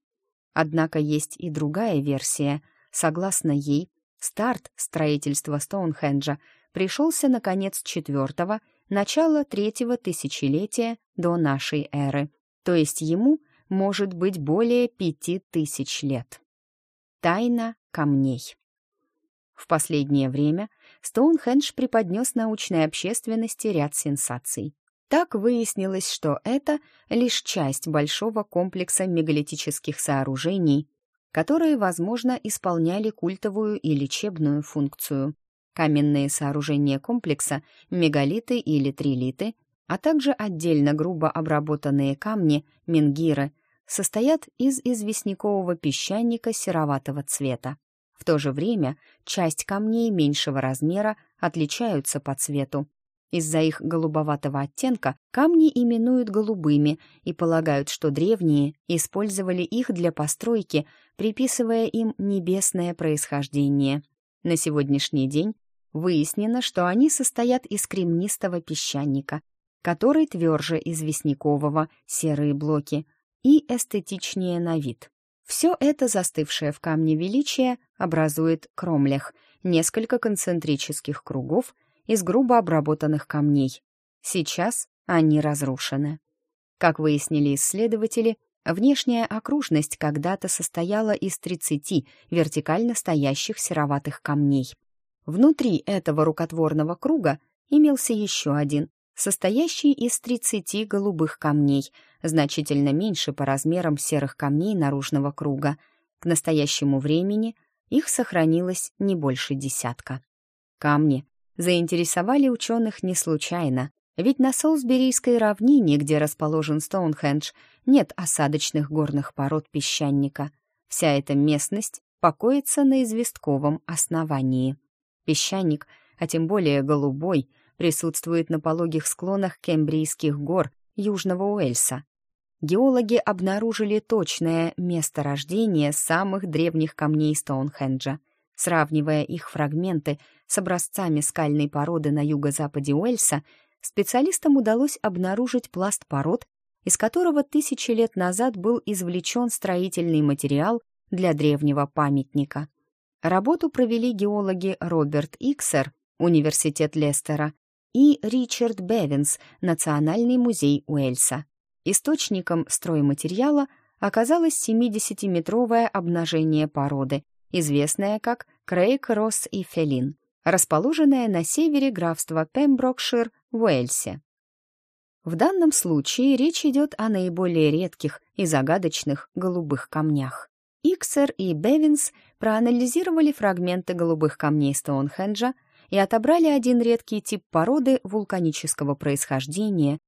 Однако есть и другая версия. Согласно ей, старт строительства Стоунхенджа пришелся на конец четвертого, начало третьего тысячелетия до нашей эры, то есть ему может быть более пяти тысяч лет. Тайна камней. В последнее время Стоунхендж преподнес научной общественности ряд сенсаций. Так выяснилось, что это лишь часть большого комплекса мегалитических сооружений, которые, возможно, исполняли культовую и лечебную функцию. Каменные сооружения комплекса, мегалиты или трилиты, а также отдельно грубо обработанные камни, менгиры, состоят из известнякового песчаника сероватого цвета. В то же время часть камней меньшего размера отличаются по цвету, из-за их голубоватого оттенка камни именуют голубыми и полагают, что древние использовали их для постройки, приписывая им небесное происхождение. На сегодняшний день выяснено, что они состоят из кремнистого песчаника, который тверже известнякового, серые блоки, и эстетичнее на вид. Все это застывшее в камне величие образует кромлях, несколько концентрических кругов — из грубо обработанных камней. Сейчас они разрушены. Как выяснили исследователи, внешняя окружность когда-то состояла из 30 вертикально стоящих сероватых камней. Внутри этого рукотворного круга имелся еще один, состоящий из 30 голубых камней, значительно меньше по размерам серых камней наружного круга. К настоящему времени их сохранилось не больше десятка. Камни заинтересовали ученых не случайно, ведь на Солсберийской равнине, где расположен Стоунхендж, нет осадочных горных пород песчаника. Вся эта местность покоится на известковом основании. Песчаник, а тем более голубой, присутствует на пологих склонах Кембрийских гор Южного Уэльса. Геологи обнаружили точное место рождения самых древних камней Стоунхенджа — Сравнивая их фрагменты с образцами скальной породы на юго-западе Уэльса, специалистам удалось обнаружить пласт пород, из которого тысячи лет назад был извлечен строительный материал для древнего памятника. Работу провели геологи Роберт Иксер, Университет Лестера, и Ричард Бевинс, Национальный музей Уэльса. Источником стройматериала оказалось 70-метровое обнажение породы, известная как Крейг, Росс и Фелин, расположенная на севере графства Пемброкшир в Уэльсе. В данном случае речь идет о наиболее редких и загадочных голубых камнях. Иксер и Бевинс проанализировали фрагменты голубых камней Стоунхенджа и отобрали один редкий тип породы вулканического происхождения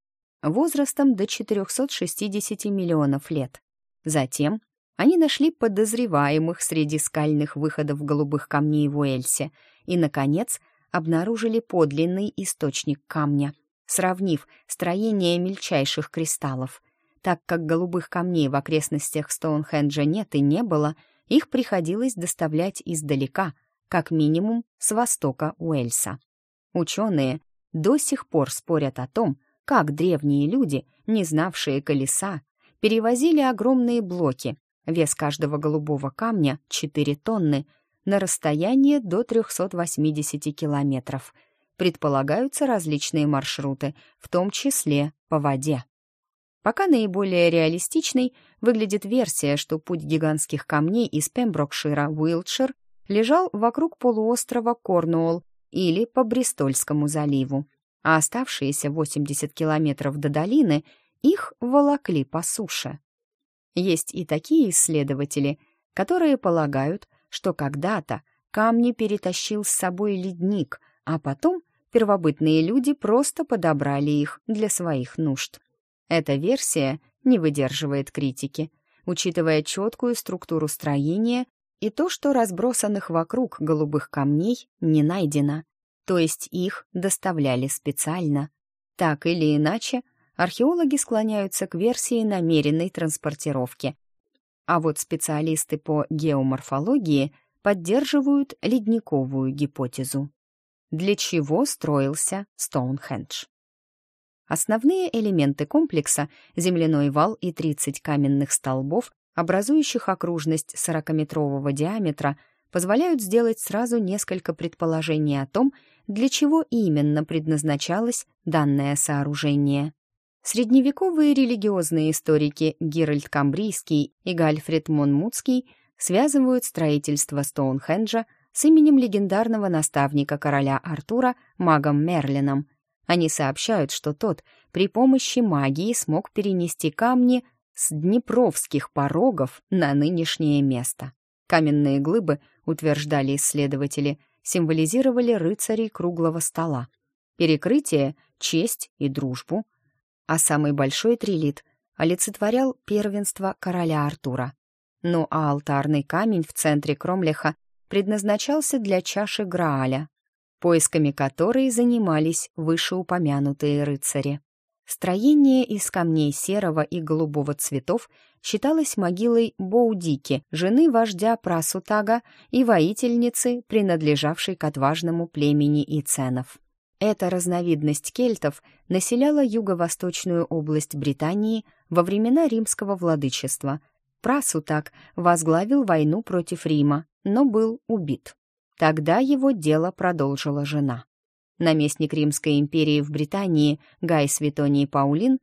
возрастом до 460 миллионов лет. Затем они нашли подозреваемых среди скальных выходов голубых камней в Уэльсе и, наконец, обнаружили подлинный источник камня, сравнив строение мельчайших кристаллов. Так как голубых камней в окрестностях Стоунхенджа нет и не было, их приходилось доставлять издалека, как минимум с востока Уэльса. Ученые до сих пор спорят о том, как древние люди, не знавшие колеса, перевозили огромные блоки Вес каждого голубого камня — 4 тонны, на расстояние до 380 километров. Предполагаются различные маршруты, в том числе по воде. Пока наиболее реалистичной выглядит версия, что путь гигантских камней из Пемброкшира в Уилтшир лежал вокруг полуострова Корнуолл или по Бристольскому заливу, а оставшиеся 80 километров до долины их волокли по суше. Есть и такие исследователи, которые полагают, что когда-то камни перетащил с собой ледник, а потом первобытные люди просто подобрали их для своих нужд. Эта версия не выдерживает критики. учитывая четкую структуру строения и то, что разбросанных вокруг голубых камней не найдено, то есть их доставляли специально. Так или иначе, археологи склоняются к версии намеренной транспортировки. А вот специалисты по геоморфологии поддерживают ледниковую гипотезу. Для чего строился Стоунхендж? Основные элементы комплекса — земляной вал и 30 каменных столбов, образующих окружность 40-метрового диаметра, позволяют сделать сразу несколько предположений о том, для чего именно предназначалось данное сооружение. Средневековые религиозные историки Геральт Камбрийский и Гальфред Монмутский связывают строительство Стоунхенджа с именем легендарного наставника короля Артура магом Мерлином. Они сообщают, что тот при помощи магии смог перенести камни с днепровских порогов на нынешнее место. Каменные глыбы, утверждали исследователи, символизировали рыцарей круглого стола. Перекрытие — честь и дружбу, а самый большой трилит олицетворял первенство короля Артура. Ну а алтарный камень в центре Кромлеха предназначался для чаши Грааля, поисками которой занимались вышеупомянутые рыцари. Строение из камней серого и голубого цветов считалось могилой Боудики, жены вождя Прасутага и воительницы, принадлежавшей к отважному племени Иценов. Эта разновидность кельтов населяла юго-восточную область Британии во времена римского владычества. Прасутаг возглавил войну против Рима, но был убит. Тогда его дело продолжила жена. Наместник Римской империи в Британии Гай Светоний Паулин,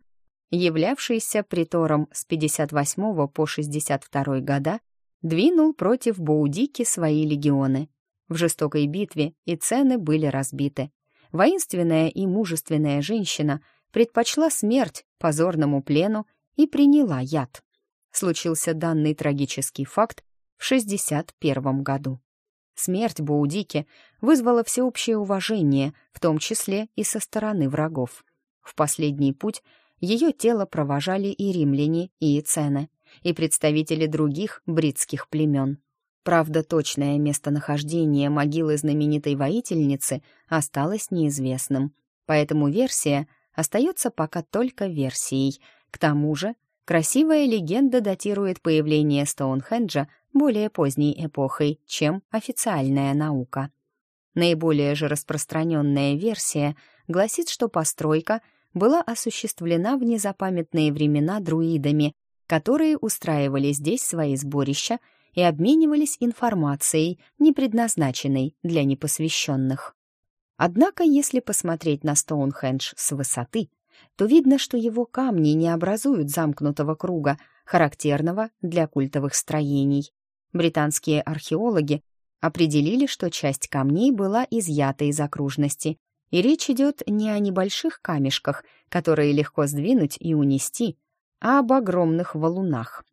являвшийся притором с 58 по 62 года, двинул против Боудики свои легионы. В жестокой битве и цены были разбиты воинственная и мужественная женщина предпочла смерть позорному плену и приняла яд. Случился данный трагический факт в 61 году. Смерть Боудики вызвала всеобщее уважение, в том числе и со стороны врагов. В последний путь ее тело провожали и римляне, и цены, и представители других бритских племен. Правда, точное местонахождение могилы знаменитой воительницы осталось неизвестным, поэтому версия остается пока только версией. К тому же, красивая легенда датирует появление Стоунхенджа более поздней эпохой, чем официальная наука. Наиболее же распространенная версия гласит, что постройка была осуществлена в незапамятные времена друидами, которые устраивали здесь свои сборища и обменивались информацией, не предназначенной для непосвященных. Однако, если посмотреть на Стоунхендж с высоты, то видно, что его камни не образуют замкнутого круга, характерного для культовых строений. Британские археологи определили, что часть камней была изъята из окружности, и речь идет не о небольших камешках, которые легко сдвинуть и унести, а об огромных валунах.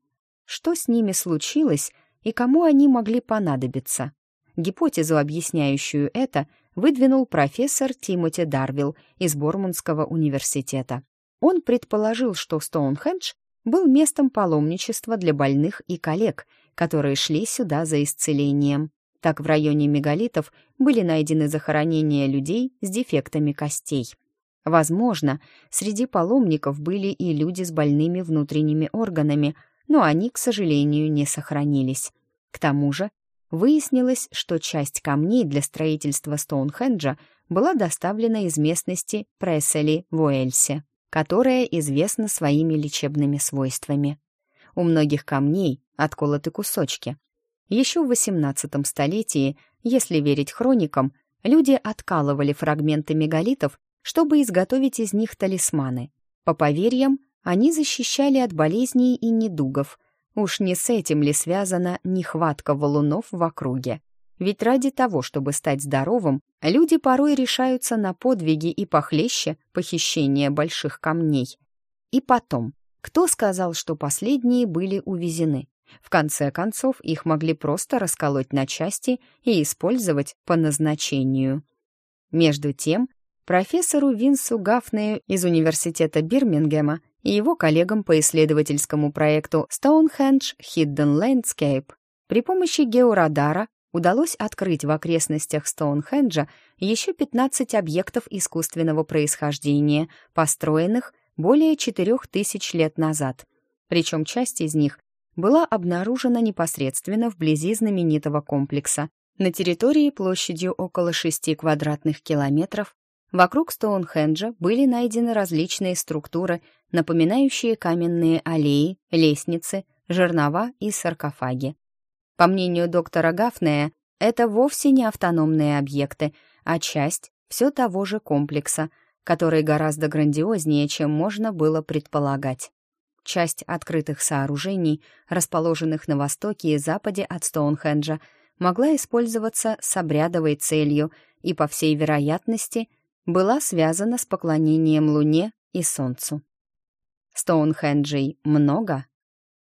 Что с ними случилось, и кому они могли понадобиться. Гипотезу, объясняющую это, выдвинул профессор Тимоти Дарвилл из Бормунского университета. Он предположил, что Стоунхендж был местом паломничества для больных и коллег, которые шли сюда за исцелением. Так в районе мегалитов были найдены захоронения людей с дефектами костей. Возможно, среди паломников были и люди с больными внутренними органами, но они, к сожалению, не сохранились. К тому же выяснилось, что часть камней для строительства Стоунхенджа была доставлена из местности Прессели в Уэльсе, которая известна своими лечебными свойствами. У многих камней отколоты кусочки. Еще в XVIII столетии, если верить хроникам, люди откалывали фрагменты мегалитов, чтобы изготовить из них талисманы. По поверьям, они защищали от болезней и недугов. Уж не с этим ли связана нехватка валунов в округе? Ведь ради того, чтобы стать здоровым, люди порой решаются на подвиги и похлеще похищения больших камней. И потом, кто сказал, что последние были увезены? В конце концов, их могли просто расколоть на части и использовать по назначению. Между тем, профессору Винсу Гафнею из университета Бирмингема и его коллегам по исследовательскому проекту Stonehenge Hidden Landscape при помощи георадара удалось открыть в окрестностях Стоунхенджа еще 15 объектов искусственного происхождения, построенных более 4000 лет назад. Причем часть из них была обнаружена непосредственно вблизи знаменитого комплекса, на территории площадью около 6 квадратных километров. Вокруг Стоунхенджа были найдены различные структуры, напоминающие каменные аллеи, лестницы, жернова и саркофаги. По мнению доктора Гафнея, это вовсе не автономные объекты, а часть все того же комплекса, который гораздо грандиознее, чем можно было предполагать. Часть открытых сооружений, расположенных на востоке и западе от Стоунхенджа, могла использоваться с обрядовой целью и, по всей вероятности, была связана с поклонением Луне и Солнцу. Стоунхенджей много?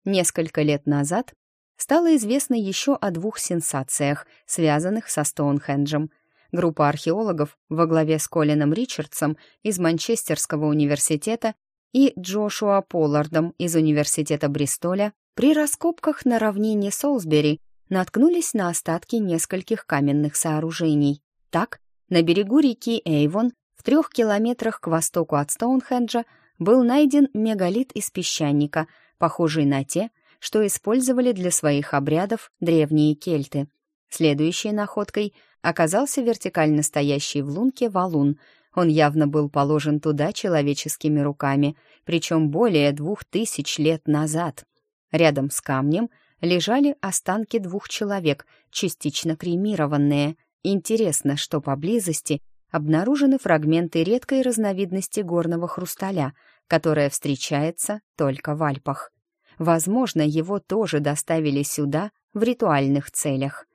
Несколько лет назад стало известно еще о двух сенсациях, связанных со Стоунхенджем. Группа археологов во главе с Колином Ричардсом из Манчестерского университета и Джошуа Поллардом из Университета Бристоля при раскопках на равнине Солсбери наткнулись на остатки нескольких каменных сооружений. Так, на берегу реки Эйвон, в трех километрах к востоку от Стоунхенджа, был найден мегалит из песчаника, похожий на те, что использовали для своих обрядов древние кельты. Следующей находкой оказался вертикально стоящий в лунке валун. Он явно был положен туда человеческими руками, причем более двух тысяч лет назад. Рядом с камнем лежали останки двух человек, частично кремированные. Интересно, что поблизости обнаружены фрагменты редкой разновидности горного хрусталя, которая встречается только в Альпах. Возможно, его тоже доставили сюда в ритуальных целях.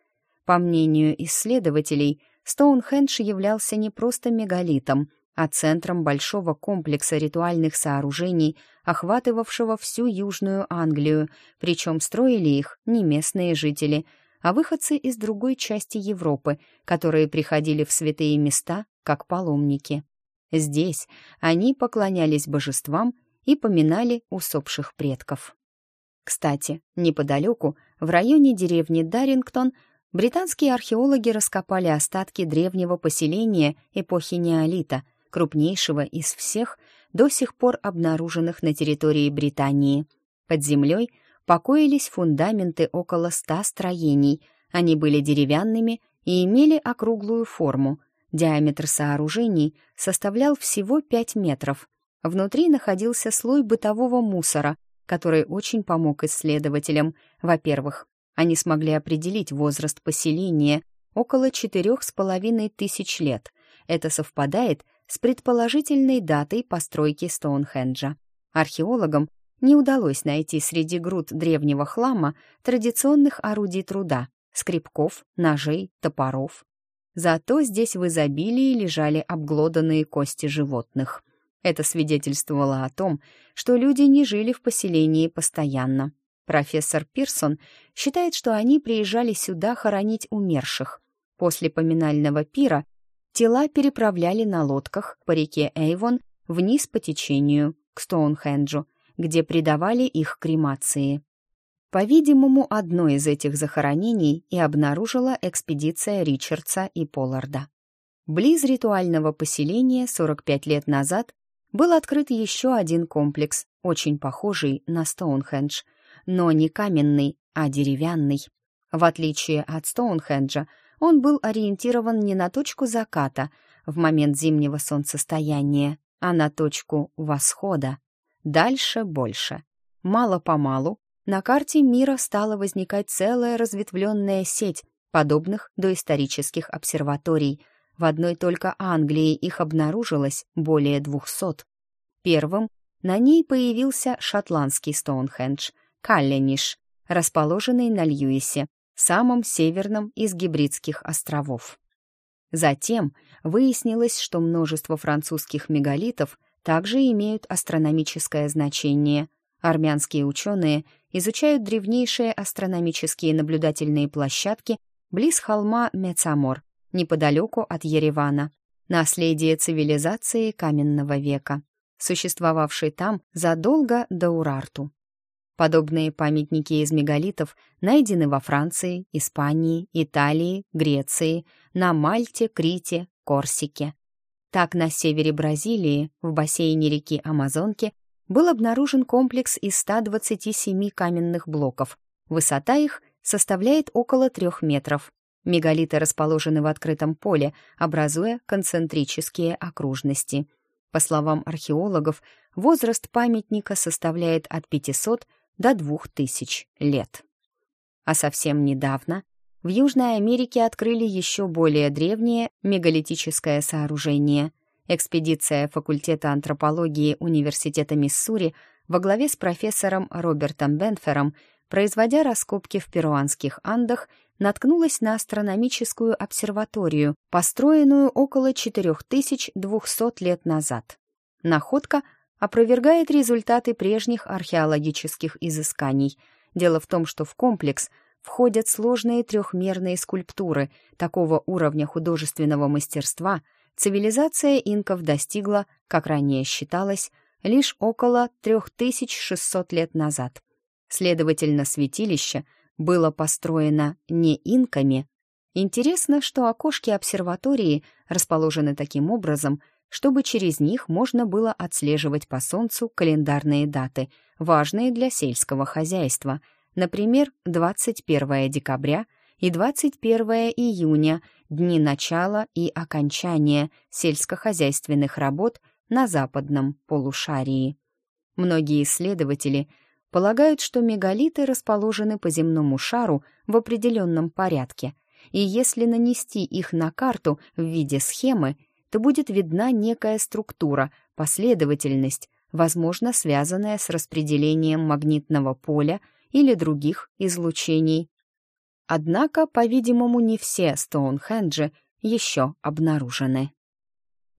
По мнению исследователей, Стоунхендж являлся не просто мегалитом, а центром большого комплекса ритуальных сооружений, охватывавшего всю Южную Англию, причем строили их не местные жители, а выходцы из другой части Европы, которые приходили в святые места как паломники. Здесь они поклонялись божествам и поминали усопших предков. Кстати, неподалеку, в районе деревни Дарингтон, британские археологи раскопали остатки древнего поселения эпохи неолита, крупнейшего из всех, до сих пор обнаруженных на территории Британии. Под землей покоились фундаменты около ста строений. Они были деревянными и имели округлую форму. Диаметр сооружений составлял всего 5 метров. Внутри находился слой бытового мусора, который очень помог исследователям. Во-первых, они смогли определить возраст поселения около четырех с половиной тысяч лет. Это совпадает с предположительной датой постройки Стоунхенджа. Археологам не удалось найти среди груд древнего хлама традиционных орудий труда, скребков, ножей, топоров. Зато здесь в изобилии лежали обглоданные кости животных — это свидетельствовало о том, что люди не жили в поселении постоянно. Профессор Пирсон считает, что они приезжали сюда хоронить умерших. После поминального пира тела переправляли на лодках по реке Эйвон вниз по течению, к Стоунхенджу, где предавали их кремации. По-видимому, одно из этих захоронений и обнаружила экспедиция Ричардса и Полларда. Близ ритуального поселения 45 лет назад был открыт еще один комплекс, очень похожий на Стоунхендж, но не каменный, а деревянный. В отличие от Стоунхенджа, он был ориентирован не на точку заката в момент зимнего солнцестояния, а на точку восхода. Дальше больше. Мало-помалу на карте мира стала возникать целая разветвленная сеть подобных доисторических обсерваторий, в одной только Англии их обнаружилось более двухсот. Первым на ней появился шотландский Стоунхендж, Каллениш, расположенный на Льюисе, самом северном из гибридских островов. Затем выяснилось, что множество французских мегалитов также имеют астрономическое значение. Армянские ученые изучают древнейшие астрономические наблюдательные площадки близ холма Мецамор неподалеку от Еревана, наследие цивилизации каменного века. существовавшей там задолго до Урарту. Подобные памятники из мегалитов найдены во Франции, Испании, Италии, Греции, на Мальте, Крите, Корсике. Так, на севере Бразилии, в бассейне реки Амазонки, был обнаружен комплекс из 127 каменных блоков. Высота их составляет около трех метров. Мегалиты расположены в открытом поле, образуя концентрические окружности. По словам археологов, возраст памятника составляет от 500 до 2000 лет. А совсем недавно в Южной Америке открыли еще более древнее мегалитическое сооружение. Экспедиция факультета антропологии Университета Миссури во главе с профессором Робертом Бенфером, производя раскопки в перуанских Андах, наткнулась на астрономическую обсерваторию, построенную около 4200 лет назад. Находка опровергает результаты прежних археологических изысканий. Дело в том, что в комплекс входят сложные трехмерные скульптуры такого уровня художественного мастерства, цивилизация инков достигла, как ранее считалось, лишь около 3600 лет назад. Следовательно, святилище было построено не инками. Интересно, что окошки обсерватории расположены таким образом, чтобы через них можно было отслеживать по Солнцу календарные даты, важные для сельского хозяйства, например, 21 декабря и 21 июня, дни начала и окончания сельскохозяйственных работ на западном полушарии. Многие исследователи полагают, что мегалиты расположены по земному шару в определенном порядке, и если нанести их на карту в виде схемы, то будет видна некая структура, последовательность, возможно, связанная с распределением магнитного поля или других излучений. Однако, по-видимому, не все Стоунхенджи еще обнаружены.